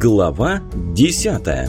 Глава десятая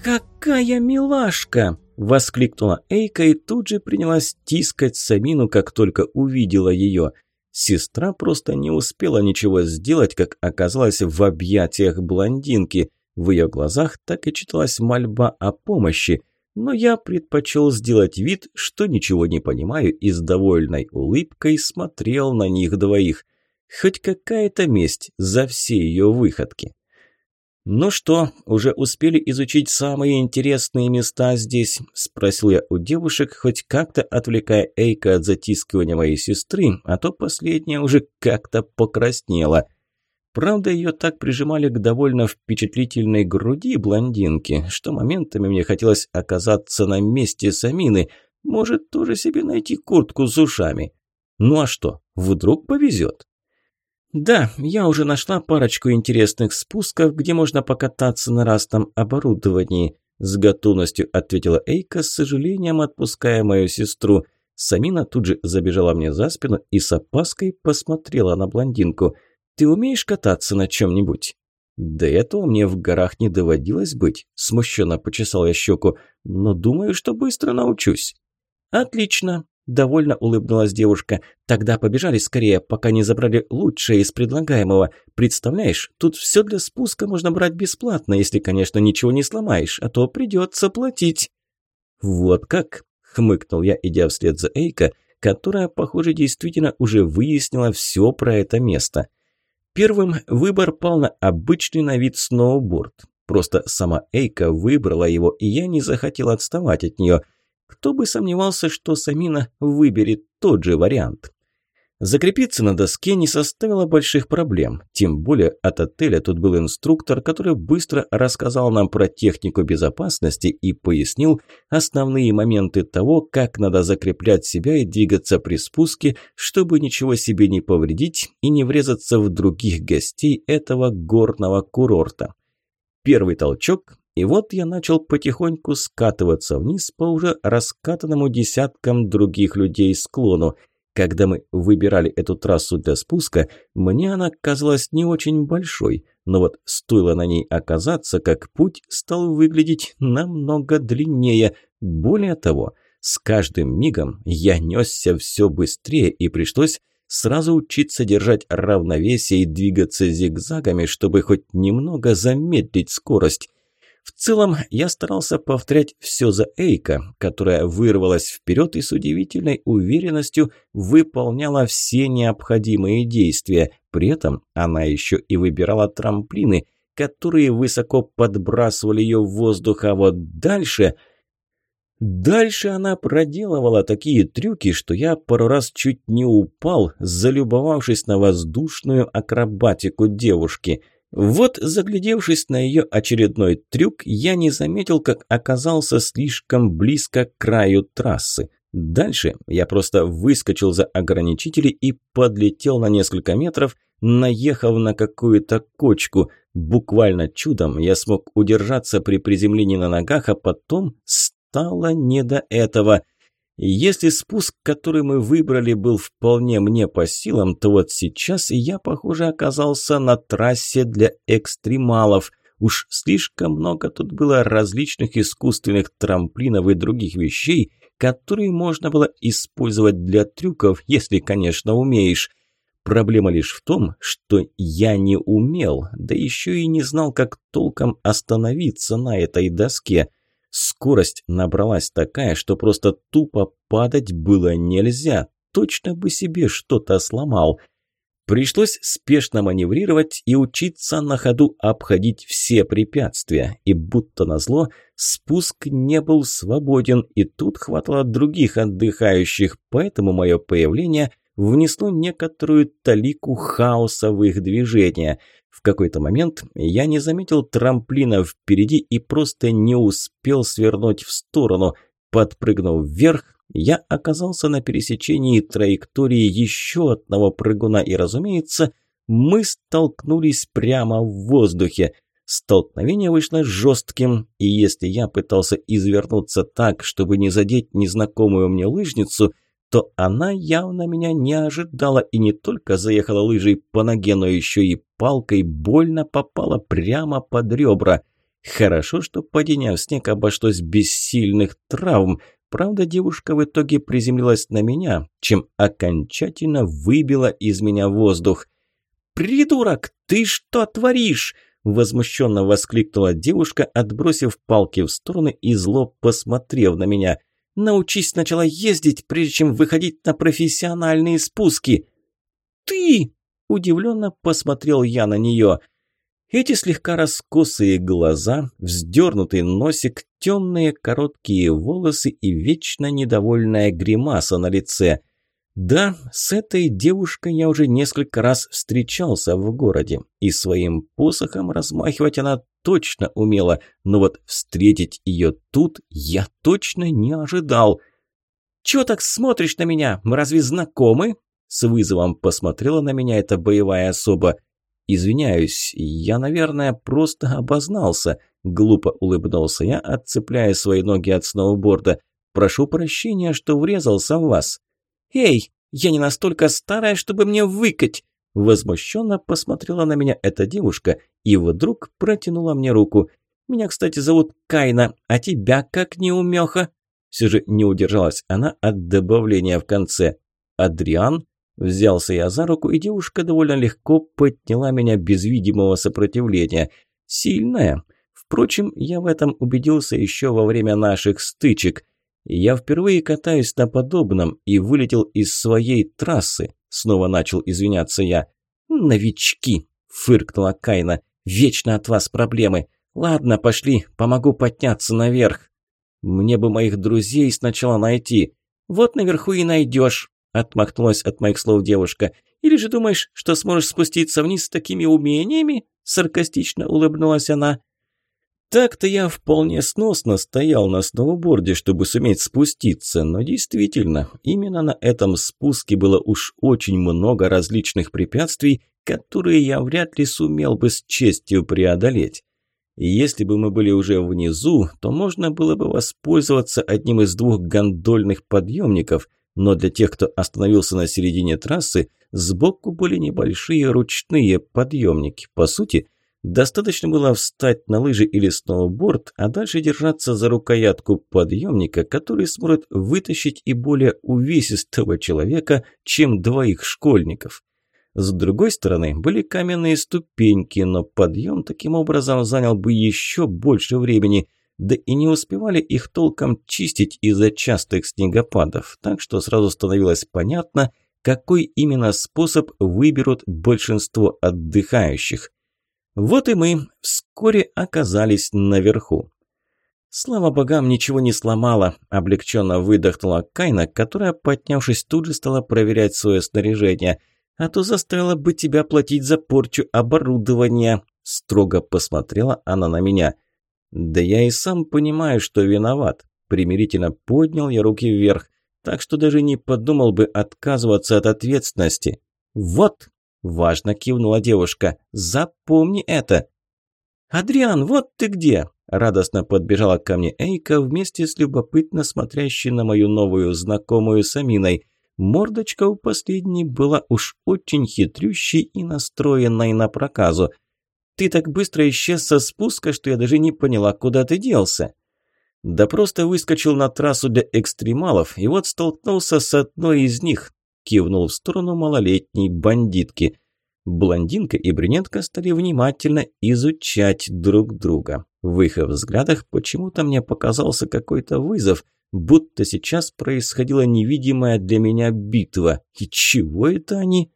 «Какая милашка!» – воскликнула Эйка и тут же принялась тискать Самину, как только увидела ее. Сестра просто не успела ничего сделать, как оказалось в объятиях блондинки. В ее глазах так и читалась мольба о помощи – но я предпочел сделать вид, что ничего не понимаю и с довольной улыбкой смотрел на них двоих. Хоть какая-то месть за все ее выходки. «Ну что, уже успели изучить самые интересные места здесь?» – спросил я у девушек, хоть как-то отвлекая Эйка от затискивания моей сестры, а то последняя уже как-то покраснела – Правда, ее так прижимали к довольно впечатлительной груди блондинки, что моментами мне хотелось оказаться на месте Самины. Может, тоже себе найти куртку с ушами. Ну а что, вдруг повезет? Да, я уже нашла парочку интересных спусков, где можно покататься на разном оборудовании. С готовностью ответила Эйка, с сожалением отпуская мою сестру. Самина тут же забежала мне за спину и с опаской посмотрела на блондинку – ты умеешь кататься на чем-нибудь?» «До этого мне в горах не доводилось быть», – смущенно почесал я щеку, – «но думаю, что быстро научусь». «Отлично», – довольно улыбнулась девушка. «Тогда побежали скорее, пока не забрали лучшее из предлагаемого. Представляешь, тут все для спуска можно брать бесплатно, если, конечно, ничего не сломаешь, а то придется платить». «Вот как?» – хмыкнул я, идя вслед за Эйка, которая, похоже, действительно уже выяснила все про это место – Первым выбор пал на обычный на вид сноуборд. Просто сама Эйка выбрала его, и я не захотел отставать от нее. Кто бы сомневался, что Самина выберет тот же вариант. Закрепиться на доске не составило больших проблем, тем более от отеля тут был инструктор, который быстро рассказал нам про технику безопасности и пояснил основные моменты того, как надо закреплять себя и двигаться при спуске, чтобы ничего себе не повредить и не врезаться в других гостей этого горного курорта. Первый толчок, и вот я начал потихоньку скатываться вниз по уже раскатанному десяткам других людей склону – когда мы выбирали эту трассу для спуска, мне она казалась не очень большой, но вот стоило на ней оказаться, как путь стал выглядеть намного длиннее. Более того, с каждым мигом я несся все быстрее и пришлось сразу учиться держать равновесие и двигаться зигзагами, чтобы хоть немного замедлить скорость. В целом, я старался повторять все за Эйка, которая вырвалась вперед и с удивительной уверенностью выполняла все необходимые действия. При этом она еще и выбирала трамплины, которые высоко подбрасывали ее в воздух, а вот дальше... Дальше она проделывала такие трюки, что я пару раз чуть не упал, залюбовавшись на воздушную акробатику девушки – вот, заглядевшись на ее очередной трюк, я не заметил, как оказался слишком близко к краю трассы. Дальше я просто выскочил за ограничители и подлетел на несколько метров, наехав на какую-то кочку. Буквально чудом я смог удержаться при приземлении на ногах, а потом стало не до этого – если спуск, который мы выбрали, был вполне мне по силам, то вот сейчас я, похоже, оказался на трассе для экстремалов. Уж слишком много тут было различных искусственных трамплинов и других вещей, которые можно было использовать для трюков, если, конечно, умеешь. Проблема лишь в том, что я не умел, да еще и не знал, как толком остановиться на этой доске – Скорость набралась такая, что просто тупо падать было нельзя. Точно бы себе что-то сломал. Пришлось спешно маневрировать и учиться на ходу обходить все препятствия. И будто назло, спуск не был свободен, и тут хватало других отдыхающих, поэтому мое появление внесло некоторую талику хаоса в их движения – в какой-то момент я не заметил трамплина впереди и просто не успел свернуть в сторону. Подпрыгнув вверх, я оказался на пересечении траектории еще одного прыгуна и, разумеется, мы столкнулись прямо в воздухе. Столкновение вышло жестким, и если я пытался извернуться так, чтобы не задеть незнакомую мне лыжницу, то она явно меня не ожидала и не только заехала лыжей по ноге, но еще и палкой больно попала прямо под ребра. Хорошо, что падение в снег обошлось без сильных травм. Правда, девушка в итоге приземлилась на меня, чем окончательно выбила из меня воздух. «Придурок, ты что творишь?» Возмущенно воскликнула девушка, отбросив палки в стороны и зло посмотрев на меня. «Научись сначала ездить, прежде чем выходить на профессиональные спуски!» «Ты!» – удивленно посмотрел я на нее. Эти слегка раскосые глаза, вздернутый носик, темные короткие волосы и вечно недовольная гримаса на лице. Да, с этой девушкой я уже несколько раз встречался в городе, и своим посохом размахивать она точно умела, но вот встретить ее тут я точно не ожидал. «Чего так смотришь на меня? Мы разве знакомы?» С вызовом посмотрела на меня эта боевая особа. «Извиняюсь, я, наверное, просто обознался», – глупо улыбнулся я, отцепляя свои ноги от сноуборда. «Прошу прощения, что врезался в вас». «Эй, я не настолько старая, чтобы мне выкать!» Возмущенно посмотрела на меня эта девушка и вдруг протянула мне руку. «Меня, кстати, зовут Кайна, а тебя как неумеха?» Все же не удержалась она от добавления в конце. «Адриан?» Взялся я за руку, и девушка довольно легко подняла меня без видимого сопротивления. Сильная. Впрочем, я в этом убедился еще во время наших стычек. Я впервые катаюсь на подобном и вылетел из своей трассы. Снова начал извиняться я. «Новички!» – фыркнула Кайна. «Вечно от вас проблемы. Ладно, пошли, помогу подняться наверх. Мне бы моих друзей сначала найти. Вот наверху и найдешь», – отмахнулась от моих слов девушка. «Или же думаешь, что сможешь спуститься вниз с такими умениями?» – саркастично улыбнулась она. Так-то я вполне сносно стоял на сноуборде, чтобы суметь спуститься, но действительно, именно на этом спуске было уж очень много различных препятствий, которые я вряд ли сумел бы с честью преодолеть. И если бы мы были уже внизу, то можно было бы воспользоваться одним из двух гондольных подъемников, но для тех, кто остановился на середине трассы, сбоку были небольшие ручные подъемники. По сути – Достаточно было встать на лыжи или сноуборд, а дальше держаться за рукоятку подъемника, который сможет вытащить и более увесистого человека, чем двоих школьников. С другой стороны были каменные ступеньки, но подъем таким образом занял бы еще больше времени, да и не успевали их толком чистить из-за частых снегопадов, так что сразу становилось понятно, какой именно способ выберут большинство отдыхающих. Вот и мы вскоре оказались наверху. Слава богам, ничего не сломала, облегченно выдохнула Кайна, которая, поднявшись, тут же стала проверять свое снаряжение. А то заставила бы тебя платить за порчу оборудования. Строго посмотрела она на меня. Да я и сам понимаю, что виноват. Примирительно поднял я руки вверх, так что даже не подумал бы отказываться от ответственности. Вот, Важно кивнула девушка. Запомни это. Адриан, вот ты где? Радостно подбежала ко мне Эйка вместе с любопытно смотрящей на мою новую знакомую Саминой. Мордочка у последней была уж очень хитрющей и настроенной на проказу. «Ты так быстро исчез со спуска, что я даже не поняла, куда ты делся». «Да просто выскочил на трассу для экстремалов и вот столкнулся с одной из них кивнул в сторону малолетней бандитки. Блондинка и брюнетка стали внимательно изучать друг друга. В их взглядах почему-то мне показался какой-то вызов, будто сейчас происходила невидимая для меня битва. И чего это они?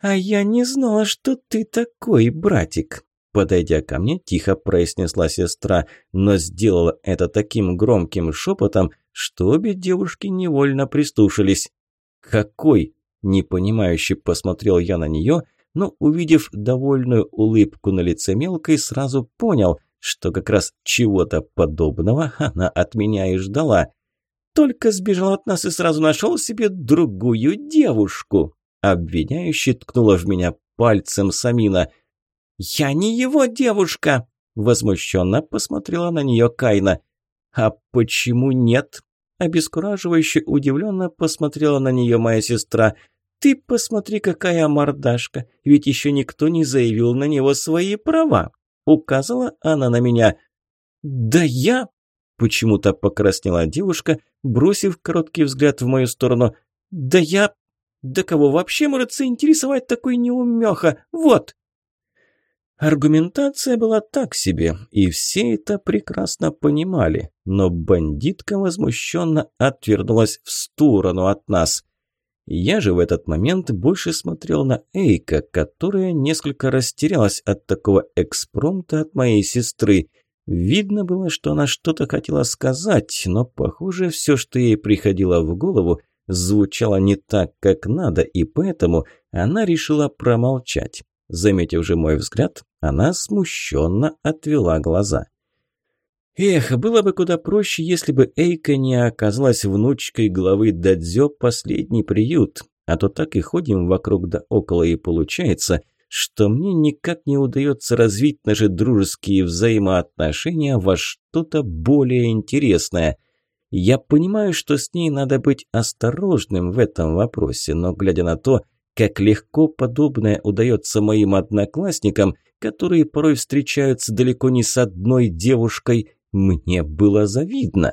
«А я не знала, что ты такой, братик», Подойдя ко мне, тихо произнесла сестра, но сделала это таким громким шепотом, что обе девушки невольно прислушались. «Какой?» – непонимающе посмотрел я на нее, но, увидев довольную улыбку на лице мелкой, сразу понял, что как раз чего-то подобного она от меня и ждала. «Только сбежал от нас и сразу нашел себе другую девушку!» Обвиняюще ткнула в меня пальцем Самина. «Я не его девушка!» Возмущенно посмотрела на нее Кайна. «А почему нет?» Обескураживающе удивленно посмотрела на нее моя сестра. «Ты посмотри, какая мордашка, ведь еще никто не заявил на него свои права!» Указала она на меня. «Да я...» Почему-то покраснела девушка, бросив короткий взгляд в мою сторону. «Да я... Да кого вообще может заинтересовать такой неумеха? Вот!» Аргументация была так себе, и все это прекрасно понимали, но бандитка возмущенно отвернулась в сторону от нас. Я же в этот момент больше смотрел на Эйка, которая несколько растерялась от такого экспромта от моей сестры. Видно было, что она что-то хотела сказать, но, похоже, все, что ей приходило в голову, звучало не так, как надо, и поэтому она решила промолчать. Заметив же мой взгляд, она смущенно отвела глаза. Эх, было бы куда проще, если бы Эйка не оказалась внучкой главы Дадзё «Последний приют», а то так и ходим вокруг да около и получается, что мне никак не удается развить наши дружеские взаимоотношения во что-то более интересное. Я понимаю, что с ней надо быть осторожным в этом вопросе, но глядя на то, как легко подобное удается моим одноклассникам, которые порой встречаются далеко не с одной девушкой, мне было завидно.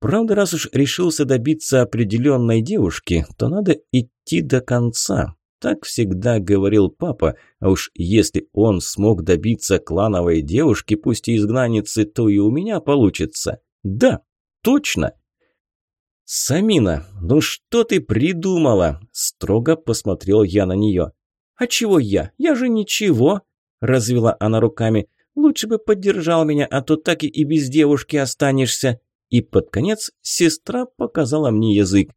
Правда, раз уж решился добиться определенной девушки, то надо идти до конца. Так всегда говорил папа, а уж если он смог добиться клановой девушки, пусть и изгнанницы, то и у меня получится. Да, точно. «Самина, ну что ты придумала?» – строго посмотрел я на нее. «А чего я? Я же ничего!» – развела она руками. «Лучше бы поддержал меня, а то так и без девушки останешься». И под конец сестра показала мне язык.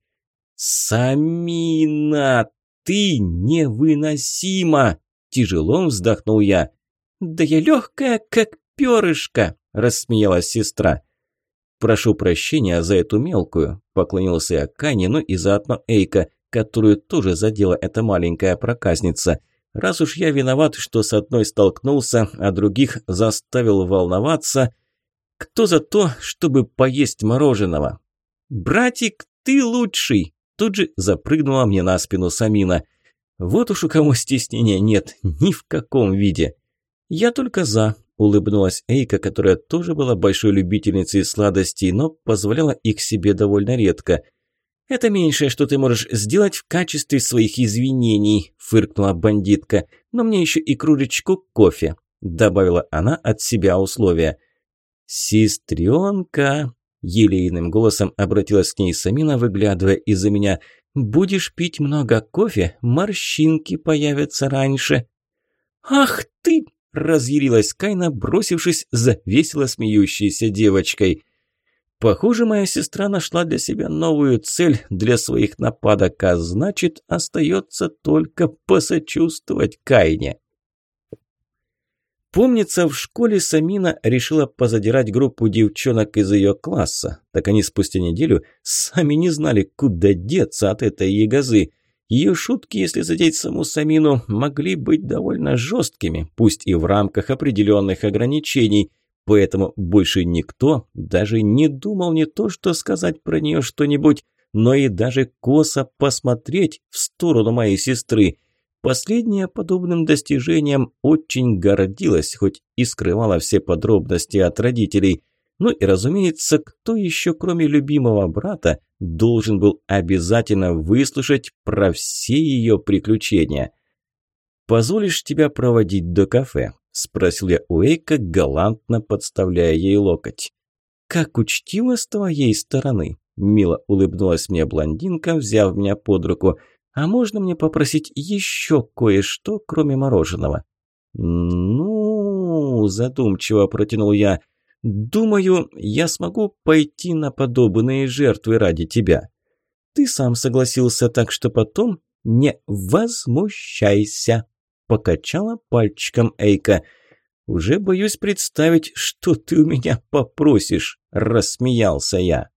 «Самина, ты невыносима!» – тяжело вздохнул я. «Да я легкая, как перышко!» – рассмеялась сестра. «Прошу прощения за эту мелкую», – поклонился я Кане, ну и заодно Эйка, которую тоже задела эта маленькая проказница. «Раз уж я виноват, что с одной столкнулся, а других заставил волноваться, кто за то, чтобы поесть мороженого?» «Братик, ты лучший!» Тут же запрыгнула мне на спину Самина. «Вот уж у кого стеснения нет, ни в каком виде!» «Я только за», Улыбнулась Эйка, которая тоже была большой любительницей сладостей, но позволяла их себе довольно редко. «Это меньшее, что ты можешь сделать в качестве своих извинений», – фыркнула бандитка. «Но мне еще и кружечку кофе», – добавила она от себя условия. «Сестренка», – елейным голосом обратилась к ней Самина, выглядывая из-за меня. «Будешь пить много кофе, морщинки появятся раньше». «Ах ты!» Разъярилась Кайна, бросившись за весело смеющейся девочкой. Похоже, моя сестра нашла для себя новую цель для своих нападок, а значит, остается только посочувствовать Кайне. Помнится, в школе Самина решила позадирать группу девчонок из ее класса. Так они спустя неделю сами не знали, куда деться от этой ягозы. Ее шутки, если задеть саму Самину, могли быть довольно жесткими, пусть и в рамках определенных ограничений, поэтому больше никто даже не думал не то, что сказать про нее что-нибудь, но и даже косо посмотреть в сторону моей сестры. Последняя подобным достижением очень гордилась, хоть и скрывала все подробности от родителей. Ну и, разумеется, кто еще, кроме любимого брата, должен был обязательно выслушать про все ее приключения. «Позволишь тебя проводить до кафе?» – спросил я у Эйка, галантно подставляя ей локоть. «Как учтиво с твоей стороны!» – мило улыбнулась мне блондинка, взяв меня под руку. «А можно мне попросить еще кое-что, кроме мороженого?» «Ну...» – задумчиво протянул я. Думаю, я смогу пойти на подобные жертвы ради тебя. Ты сам согласился, так что потом не возмущайся. Покачала пальчиком Эйка. Уже боюсь представить, что ты у меня попросишь, рассмеялся я.